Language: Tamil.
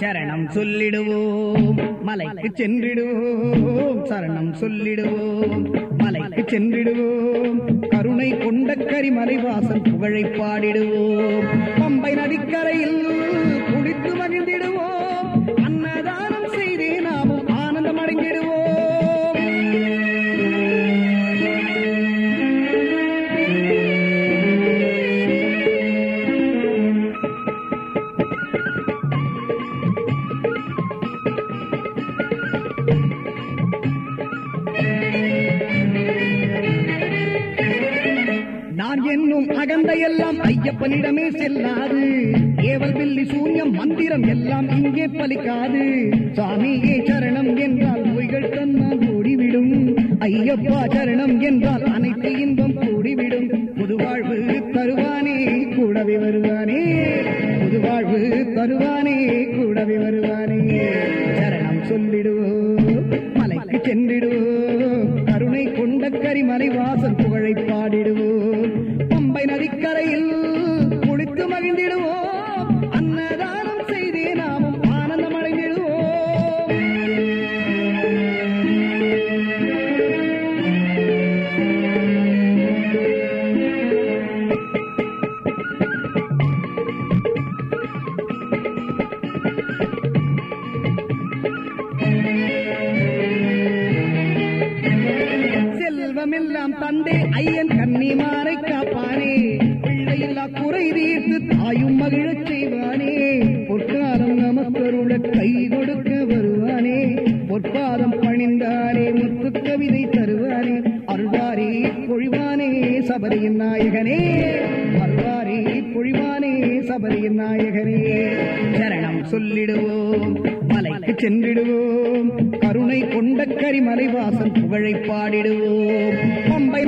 சரணம் சொல்லிடுவோம். மலைக்கு சென்றிடுவோம். சரணம் சொல்லிடுவோம். மலைக்கு சென்றிடுவோம். கருணை கொண்ட கரிமலை வாசல் புகழை பாடிடுவோம். பம்பை நதிக்கரையில் அகந்த எல்லாம் ஐயப்பனிடமே செல்லாது. ஏவல் வில்லி சூன்யம் மந்திரம் எல்லாம் இங்கே பலிக்காது. சாமியே சரணம் என்றால் நோய்கள் தன்னால் ஓடிவிடும் ஐயப்பா சரணம் என்றால் அனைத்து இன்பம் கூடிவிடும். புதுவாழ்வு தருவானே கூடவே வருவானே. புதுவாழ்வு தருவானே கூடவே வருவானே. சரணம் சொல்லிடுவோ மலைக்கு சென்றிடுவோ. கருணை கொண்ட கரிமலை வாசல் புகழை பாடிடுவோம் பம்பை நதிக்கரையில் எல்லாம் தந்தே ஐயன் கன்னிமாரை காப்பானே. பிள்ளையில்லா குறை தீர்த்து தாயும் மகிழச் செய்வானே. பொற்காலம் நமக்கருள கை கொடுக்க வருவானே. பொற்பாதம் பணிந்தாரே முத்து கவிதை தருவானே. அருள்வாரே பொழிவானே சபரியின் நாயகனே. அருள்வாரே பொழிவானே சபரியின் நாயகனே. சரணம் சொல்லிடுவோம். கடலுக்கு சென்றிடுவோம். கருணை கொண்ட கரிமலை வாசல் புகழை பாடிடுவோம். பம்பை